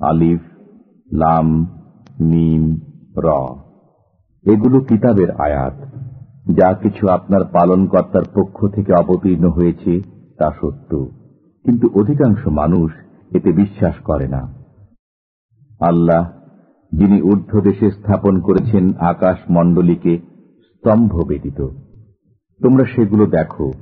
আলিফ, লাম, মিম, র। এগুলো কিতাবের আয়াত। যা কিছু আপনার পালনকর্তার পক্ষ থেকে অবতীর্ণ হয়েছে, তা সত্য। কিন্তু অধিকাংশ মানুষ এতে বিশ্বাস করে না। আল্লাহ, যিনি ঊর্ধ্ব দেশে স্থাপন করেছেন আকাশ মণ্ডলীকে স্তম্ভ ব্যতীত। তোমরা সেগুলো দেখো।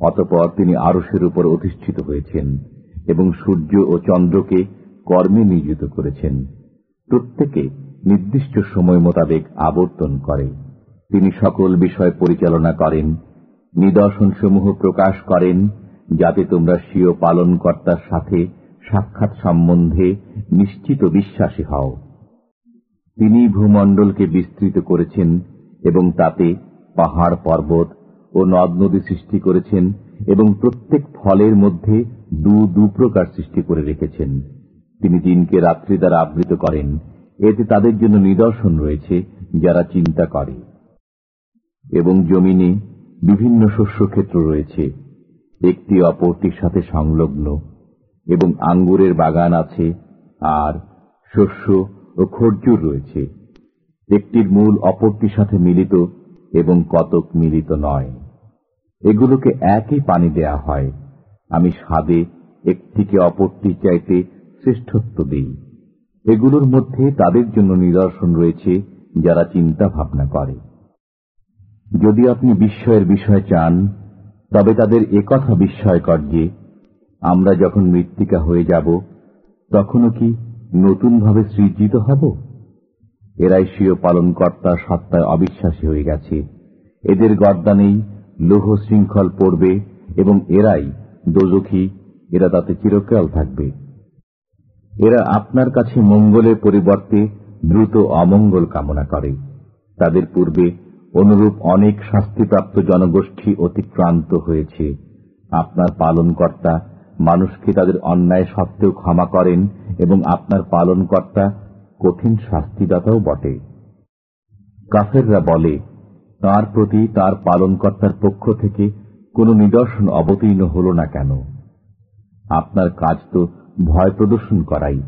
অতপর তিনি আরসের উপর অধিষ্ঠিত হয়েছেন এবং সূর্য ও চন্দ্রকে কর্মে নিয়োজিত করেছেন। প্রত্যেকে নির্দিষ্ট সময় মোতাবেক আবর্তন করে। তিনি সকল বিষয় পরিচালনা করেন, নিদর্শনসমূহ প্রকাশ করেন, যাতে তোমরা স্বীয় পালনকর্তার সাথে সাক্ষাৎ সম্বন্ধে নিশ্চিত বিশ্বাসী হও। তিনি ভূমণ্ডলকে বিস্তৃত করেছেন এবং তাতে পাহাড় পর্বত ও নদ নদী সৃষ্টি করেছেন এবং প্রত্যেক ফলের মধ্যে দু দু প্রকার সৃষ্টি করে রেখেছেন। তিনি দিনকে রাত্রি দ্বারা আবৃত করেন। এতে তাদের জন্য নিদর্শন রয়েছে যারা চিন্তা করে। এবং জমিনে বিভিন্ন শস্যক্ষেত্র রয়েছে। একটি অপরটির সাথে সংলগ্ন। এবং আঙ্গুরের বাগান আছে, আর শস্য ও খরজুর রয়েছে। একটির মূল অপরটির সাথে মিলিত এবং কতক মিলিত নয়। এগুলোকে একই পানি দেয়া হয়। আমি স্বাদে একটিকে অপরটি চাইতে শ্রেষ্ঠত্ব দিই এগুলোর মধ্যে তাদের জন্য নিদর্শন রয়েছে যারা চিন্তা ভাবনা করে। যদি আপনি বিস্ময়ের বিষয় চান, তবে তাদের একথা বিস্ময়কর যে, আমরা যখন মৃত্তিকা হয়ে যাব, তখনও কি নতুনভাবে সৃজিত হব? এরাই স্বীয় পালনকর্তার সত্তায় অবিশ্বাসী হয়ে গেছে। এদের গর্দানেই লৌহ শৃঙ্খল পড়বে, এবং এরাই দোজখী, এরা তাতে চিরকাল থাকবে। এরা আপনার কাছে মঙ্গলের পরিবর্তে দ্রুত অমঙ্গল কামনা করে। তাদের পূর্বে অনুরূপ অনেক শাস্তিপ্রাপ্ত জনগোষ্ঠী অতিক্রান্ত হয়েছে। আপনার পালনকর্তা মানুষকে তাদের অন্যায় সত্ত্বেও ক্ষমা করেন এবং আপনার পালনকর্তা কঠিন শাস্তিদাতাও বটে। কাফেররা বলে, তার প্রতি তার পালনকর্তার পক্ষ থেকে কোন নিদর্শন অবতীর্ণ হল না কেন? আপনার কাজ তো ভয় প্রদর্শন করাই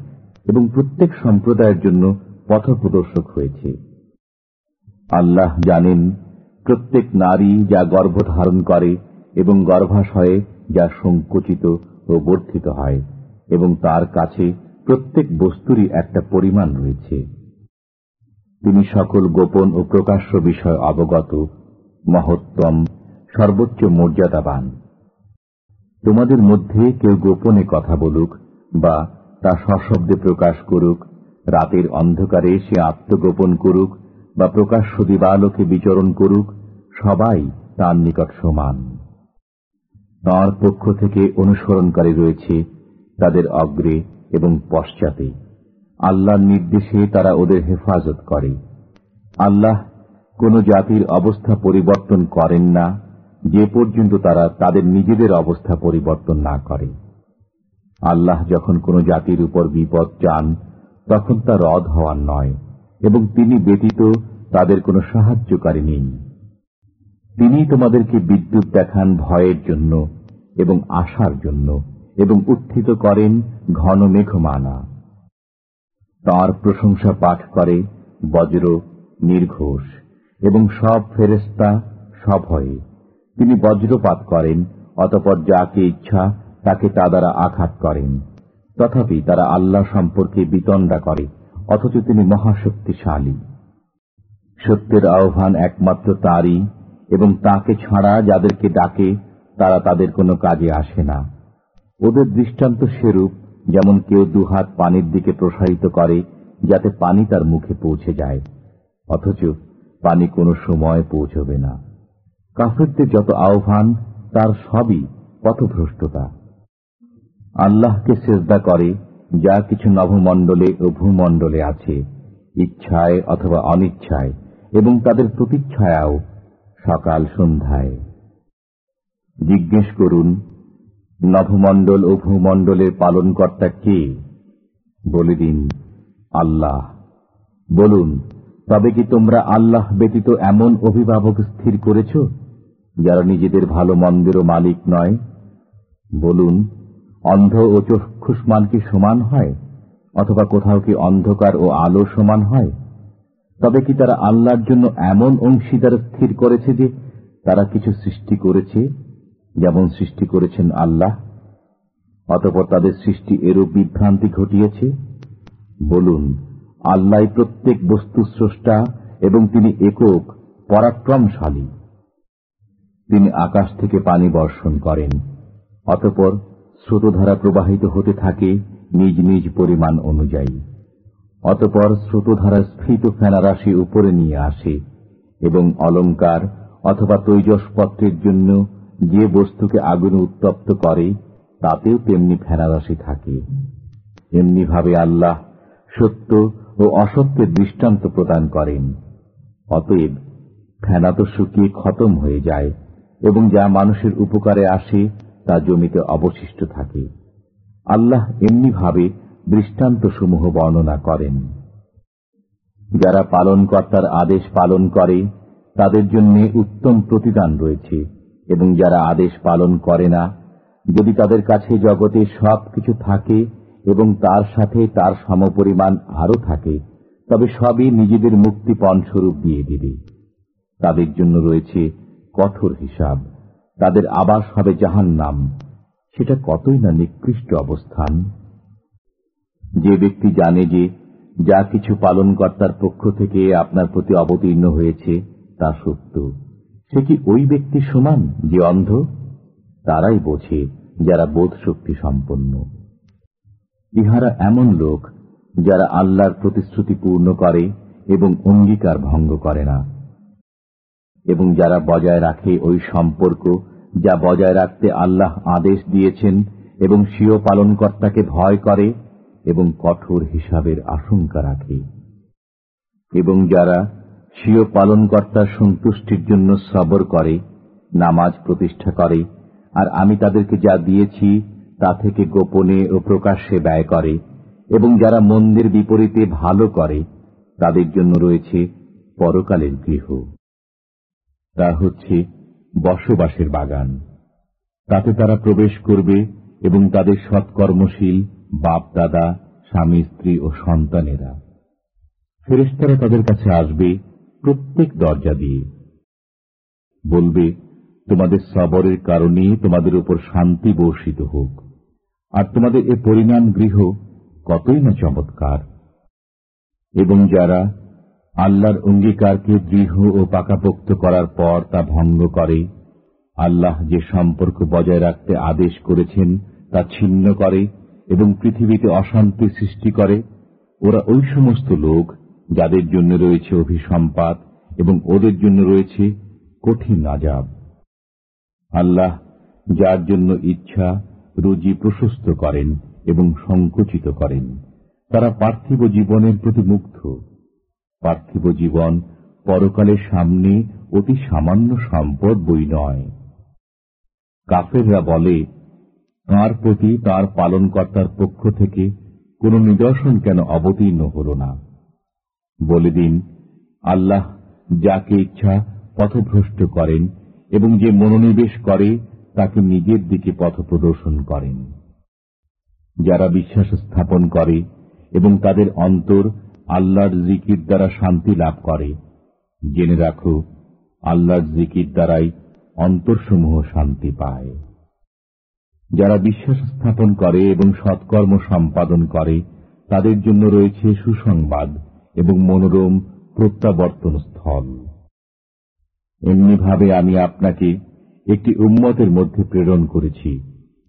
এবং প্রত্যেক সম্প্রদায়ের জন্য পথ প্রদর্শক হয়েছে। আল্লাহ জানেন, প্রত্যেক নারী যা গর্ভধারণ করে এবং গর্ভাশয়ে যা সংকুচিত ও বর্ধিত হয় এবং তার কাছে প্রত্যেক বস্তুরই একটা পরিমাণ রয়েছে। তিনি সকল গোপন ও প্রকাশ্য বিষয় অবগত, মহত্তম, সর্বোচ্চ মর্যাদাবান। তোমাদের মধ্যে কেউ গোপনে কথা বলুক বা তা সশব্দে প্রকাশ করুক, রাতের অন্ধকারে সে আত্মগোপন করুক বা প্রকাশ্য দিবালোকে বিচরণ করুক, সবাই তার নিকট সমান। তাঁর পক্ষ থেকে অনুসরণকারী রয়েছে তাদের অগ্রে এবং পশ্চাতে। আল্লাহর নির্দেশে তারা ওদের হেফাজত করে। আল্লাহ কোন জাতির অবস্থা পরিবর্তন করেন না, যে পর্যন্ত তারা তাদের নিজেদের অবস্থা পরিবর্তন না করে। আল্লাহ যখন কোন জাতির উপর বিপদ চান, তখন তা রদ হওয়ার নয়, এবং তিনি ব্যতীত তাদের কোনো সাহায্যকারী নেই। তিনি তোমাদেরকে বিদ্যুৎ দেখান ভয়ের জন্য এবং আশার জন্য এবং উত্থিত করেন ঘন মেঘমানা তার প্রশংসা পাঠ করে বজ্র, নির্ঘোষ, এবং সব ফেরেস্তা সভয়ে। তিনি বজ্রপাত করেন, অতপর যাকে ইচ্ছা তাকে তা দ্বারা আঘাত করেন। তথাপি তারা আল্লাহ সম্পর্কে বিতণ্ডা করে, অথচ তিনি মহাশক্তিশালী। সত্যের আহ্বান একমাত্র তারই, এবং তাকে ছাড়া যাদেরকে ডাকে, তারা তাদের কোনো কাজে আসে না। ওদের দৃষ্টান্ত সেরূপ, যেমন কেউ দুহাত পানির দিকে প্রসারিত করে, যাতে পানি তার মুখে পৌঁছে যায়। অথচ পানি কোনো সময় পৌঁছবে না। কাফেরদের যত আহ্বান, তার সবই পথভ্রষ্টতা। আল্লাহকে সেজদা করে, যা কিছু নভমণ্ডলে ও ভূমণ্ডলে আছে, ইচ্ছায় অথবা অনিচ্ছায়, এবং তাদের প্রতিচ্ছায়াও সকাল সন্ধ্যায়। জিজ্ঞেস করুন নভমণ্ডল ও ভূমণ্ডলের পালনকর্তা কে? বলে দিন, আল্লাহ। বলুন, তবে কি তোমরা আল্লাহ ব্যতীত এমন অভিভাবক স্থির করেছ, যারা নিজেদের ভালো মন্দেরও মালিক নয়? বলুন অন্ধ ও চক্ষুষ্মান কি সমান হয়? অথবা কোথাও কি অন্ধকার ও আলো সমান হয়? তবে কি তারা আল্লাহর জন্য এমন অংশীদার স্থির করেছে যে তারা কিছু সৃষ্টি করেছে, যেমন সৃষ্টি করেছেন আল্লাহ? অতপর তাদের সৃষ্টি এরূপ বিভ্রান্তি ঘটিয়েছে? বলুন, আল্লাহ প্রত্যেক বস্তু স্রষ্টা এবং তিনি একক, পরাক্রমশালী। তিনি আকাশ থেকে পানি বর্ষণ করেন। অতপর স্রোতধারা প্রবাহিত হতে থাকে নিজ নিজ পরিমাণ অনুযায়ী। অতপর স্রোতধারা স্ফীত ফেনারাশি উপরে নিয়ে আসে এবং অলঙ্কার অথবা তৈজসপত্রের জন্য যে বস্তুকে আগুনে উত্তপ্ত করে, তাতেও তেমনি ফেনারাশি থাকে। এমনিভাবে আল্লাহ সত্য ও অসত্যের দৃষ্টান্ত প্রদান করেন। অতএব ফেনা তো শুকিয়ে খতম হয়ে যায় এবং যা মানুষের উপকারে আসে তা জমিতে অবশিষ্ট থাকে। আল্লাহ এমনিভাবে দৃষ্টান্তসমূহ বর্ণনা করেন। যারা পালনকর্তার আদেশ পালন করে, তাদের জন্য উত্তম প্রতিদান রয়েছে এবং যারা আদেশ পালন করে না, যদি তাদের কাছে জগতে সব কিছু থাকে এবং তার সাথে তার সমপরিমাণ আরও থাকে, তবে সবই নিজেদের মুক্তিপণ স্বরূপ দিয়ে দেবে। তাদের জন্য রয়েছে কঠোর হিসাব। তাদের আবাস হবে জাহান নাম সেটা কতই না নিকৃষ্ট অবস্থান। যে ব্যক্তি জানে যে যা কিছু পালনকর্তার পক্ষ থেকে আপনার প্রতি অবতীর্ণ হয়েছে, তা সত্য। সে কি ওই ব্যক্তি সমান যে অন্ধ? তারাই বোঝে যারা বোধ শক্তি সম্পন্ন। ইহারা এমন লোক যারা আল্লাহর প্রতিশ্রুতি পূর্ণ করে এবং অঙ্গীকার ভঙ্গ করে না। এবং যারা বজায় রাখে ওই সম্পর্ক, যা বজায় রাখতে আল্লাহ আদেশ দিয়েছেন এবং স্বীয় পালনকর্তাকে ভয় করে এবং কঠোর হিসাবের আশঙ্কা রাখে। এবং যারা স্বীয় পালনকর্তার সন্তুষ্টির জন্য সবর করে, নামাজ প্রতিষ্ঠা করে, আর আমি তাদেরকে যা দিয়েছি তা থেকে গোপনে ও প্রকাশ্যে ব্যয় করে, এবং যারা মন্দির বিপরীতে ভালো করে, তাদের জন্য রয়েছে পরকালের গৃহ। তা হচ্ছে বসবাসের বাগান। তাতে তারা প্রবেশ করবে এবং তাদের সৎকর্মশীল বাপ দাদা, স্বামী, স্ত্রী ও সন্তানেরা। ফেরেস্তারা তাদের কাছে আসবে প্রত্যেক দরজা দিয়ে। বলবে, তোমাদের সবরের কারণে তোমাদের উপর শান্তি বর্ষিত হোক। আর তোমাদের এ পরিণাম গৃহ কতই না চমৎকার! এবং যারা আল্লাহর অঙ্গীকারকে দৃঢ় ও পাকাপোক্ত করার পর তা ভঙ্গ করে। আল্লাহ যে সম্পর্ক বজায় রাখতে আদেশ করেছেন, তা ছিন্ন করে এবং পৃথিবীতে অশান্তি সৃষ্টি করে। ওরা ওই সমস্ত লোক যাদের জন্য রয়েছে অভিসম্পাত এবং ওদের জন্য রয়েছে কঠিন আজাব আল্লাহ যার জন্য ইচ্ছা, রুজি প্রশস্ত করেন এবং সংকুচিত করেন। তারা পার্থিব জীবনের প্রতি মুগ্ধ। পার্থিব জীবন পরকালের সামনে অতি সামান্য সম্পদ বই নয়। কাফেররা বলে, তাঁর প্রতি তার পালনকর্তার পক্ষ থেকে কোন নিদর্শন কেন অবতীর্ণ হল না? বলে দিন, আল্লাহ যাকে ইচ্ছা পথভ্রষ্ট করেন এবং যে মনোনিবেশ করে তাকে নিজের দিকে পথ প্রদর্শন করেন। যারা বিশ্বাস স্থাপন করে এবং তাদের অন্তর আল্লাহর জিকির দ্বারা শান্তি লাভ করে। জেনে রাখো, আল্লাহর জিকির দ্বারাই অন্তরসমূহ শান্তি পায়। যারা বিশ্বাস স্থাপন করে এবং সৎকর্ম সম্পাদন করে, তাদের জন্য রয়েছে সুসংবাদ এবং মনোরম প্রত্যাবর্তন স্থল। এমনিভাবে আমি আপনাকে একটি উম্মতের মধ্যে প্রেরণ করেছি।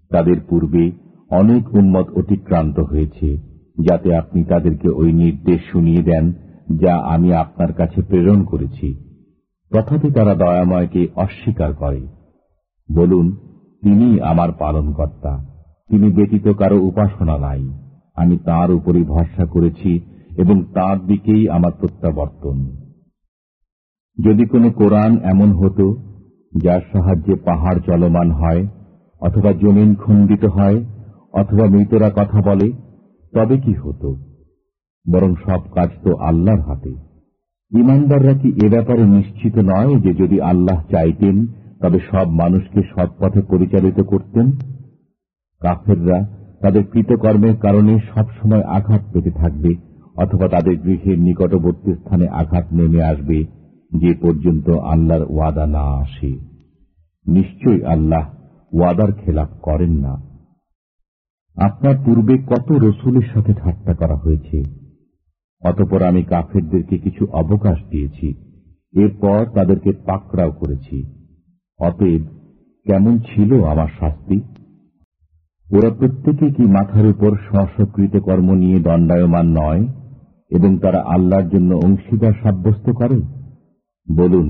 তাদের পূর্বে অনেক উম্মত অতিক্রান্ত হয়েছে। যাতে আপনি তাদেরকে ওই নির্দেশ শুনিয়ে দেন যা আমি আপনার কাছে প্রেরণ করেছি। তথাপি তারা দয়াময়কে অস্বীকার করে। বলুন, তিনি আমার পালন পালনকর্তা। তিনি ব্যতীত কারও উপাসনা নাই। আমি তার উপরই ভরসা করেছি এবং তার দিকেই আমার প্রত্যাবর্তন। যদি কোনো কোরআন এমন হতো, যার সাহায্যে পাহাড় চলমান হয়, অথবা জমিন খণ্ডিত হয়, অথবা মৃতরা কথা বলে তবে কি হতো? বরং সব কাজ তো আল্লাহর হাতে। ইমানদাররা কি এ ব্যাপারে নিশ্চিত নয় যে যদি আল্লাহ চাইতেন, তবে সব মানুষকে সৎ পথে পরিচালিত করতেন? কাফেররা তাদের কৃতকর্মের কারণে সবসময় আঘাত পেতে থাকবে, অথবা তাদের গৃহের নিকটবর্তী স্থানে আঘাত নেমে আসবে, যে পর্যন্ত আল্লাহর ওয়াদা না আসে। নিশ্চয়ই আল্লাহ ওয়াদার খেলাপ করেন না। আপনার পূর্বে কত রসুলের সাথে ঠাট্টা করা হয়েছে? অতপর আমি কাফেরদেরকে কিছু অবকাশ দিয়েছি। এরপর তাদেরকে পাকড়াও করেছি। অতএব কেমন ছিল আমার শাস্তি? ওরা প্রত্যেকে কি মাথার উপর স্বস্বকৃত কর্ম নিয়ে দণ্ডায়মান নয়, এবং তারা আল্লাহর জন্য অংশীদার সাব্যস্ত করে? বলুন,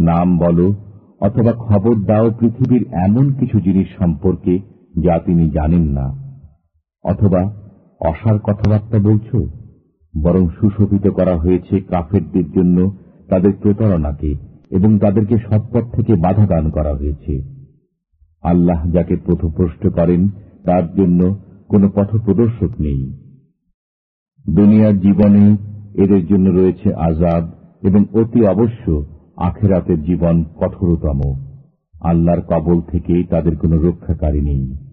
নাম বলো, অথবা খবর দাও পৃথিবীর এমন কিছু জিনিস সম্পর্কে যা তিনি জানেন না। অথবা অসার কথাবার্তা বলছ? বরং সুশোভিত করা হয়েছে কাফেরদের জন্য তাদের প্রতারণাকে এবং তাদেরকে সৎপথ থেকে বাধা দান করা হয়েছে। আল্লাহ যাকে পথপ্রষ্ট করেন, তার জন্য কোনো পথপ্রদর্শক নেই। দুনিয়ার জীবনে এদের জন্য রয়েছে আজাদ এবং অতি অবশ্য আখেরাতের জীবন কঠোরতম। আল্লাহর কবল থেকে তাদের কোনো রক্ষাকারী নেই।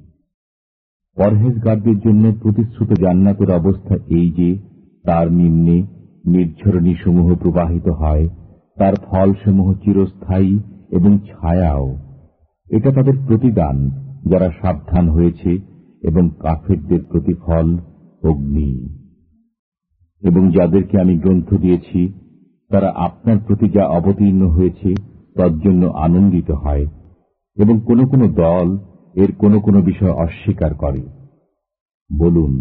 পরহেজগারদের জন্য প্রতিশ্রুত জান্নাতের অবস্থা এই যে, তার নিম্নে নির্ঝরণী সমূহ প্রবাহিত হয়, তার ফলসমূহ চিরস্থায়ী এবং ছায়াও। এটা তাদের প্রতিদান, যারা সাবধান হয়েছে এবং কাফেরদের প্রতিফল অগ্নি। এবং যাদেরকে আমি গ্রন্থ দিয়েছি, তারা আপনার প্রতি যা অবতীর্ণ হয়েছে, তার জন্য আনন্দিত হয়। এবং কোন কোন দল এর কোন কোন বিষয় অস্বীকার করে। বলুন,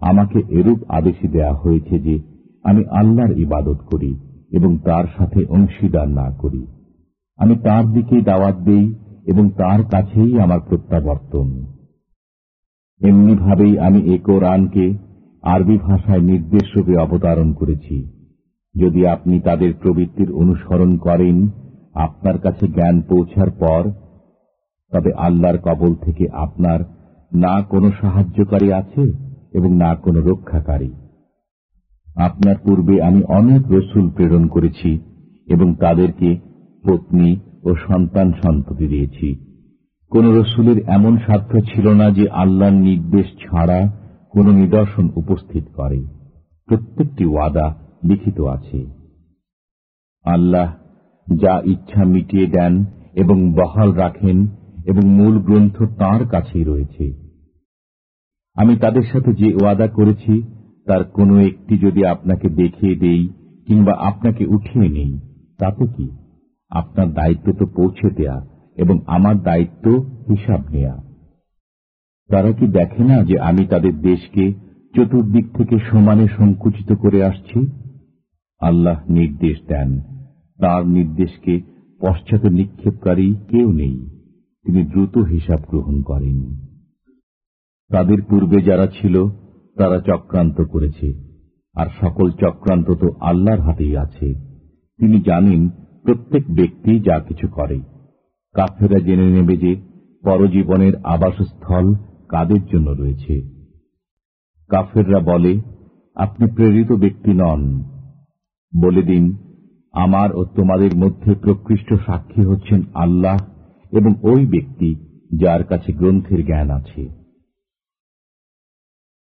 আমাকে এরূপ আদেশই দেয়া হয়েছে যে আমি আল্লাহর ইবাদত করি এবং তার সাথে অংশীদার না করি। আমি তার দিকেই দাওয়াত দেই এবং তার কাছেই আমার প্রত্যাবর্তন। এমনিভাবেই আমি এ কোরআনকে আরবি ভাষায় নির্দেশ রূপে অবতারণ করেছি। যদি আপনি তাদের প্রবৃত্তির অনুসরণ করেন, আপনার কাছে জ্ঞান পৌঁছার পর তবে আল্লাহর কবল থেকে আপনার না কোনো সাহায্যকারী আছে এবং না কোনো রক্ষাকারী। আপনার পূর্বে আমি অনেক রসুল প্রেরণ করেছি এবং তাদেরকে পত্নী ও সন্তান সন্ততি দিয়েছি। কোন রসুলের এমন স্বার্থ ছিল না যে আল্লাহর নির্দেশ ছাড়া কোন নিদর্শন উপস্থিত করে। প্রত্যেকটি ওয়াদা লিখিত আছে। আল্লাহ যা ইচ্ছা মিটিয়ে দেন এবং বহাল রাখেন এবং মূল গ্রন্থ তার কাছেই রয়েছে। আমি তাদের সাথে যে ওয়াদা করেছি, তার কোনো একটি যদি আপনাকে দেখিয়ে দেই কিংবা আপনাকে উঠিয়ে নেই, তাতে কি? আপনার দায়িত্ব তো পৌঁছে দেয়া এবং আমার দায়িত্ব হিসাব নেয়া। তারা কি দেখে না যে আমি তাদের দেশকে চতুর্দিক থেকে সমানে সংকুচিত করে আসছি? আল্লাহ নির্দেশ দেন। তার নির্দেশকে পশ্চাতে নিক্ষেপকারী কেউ নেই। তিনি দ্রুত হিসাব গ্রহণ করেন। তাদের পূর্বে যারা ছিল, তারা চক্রান্ত করেছে, আর সকল চক্রান্ত তো আল্লাহর হাতেই আছে। তিনি জানেন প্রত্যেক ব্যক্তি যা কিছু করে। কাফেরা জেনে নেবে যে পরজীবনের আবাসস্থল কাদের জন্য রয়েছে। কাফেররা বলে, আপনি প্রেরিত ব্যক্তি নন। বলে দিন, আমার ও তোমাদের মধ্যে প্রকৃষ্ট সাক্ষী হচ্ছেন আল্লাহ এবং ওই ব্যক্তি যার কাছে গ্রন্থের জ্ঞান আছে।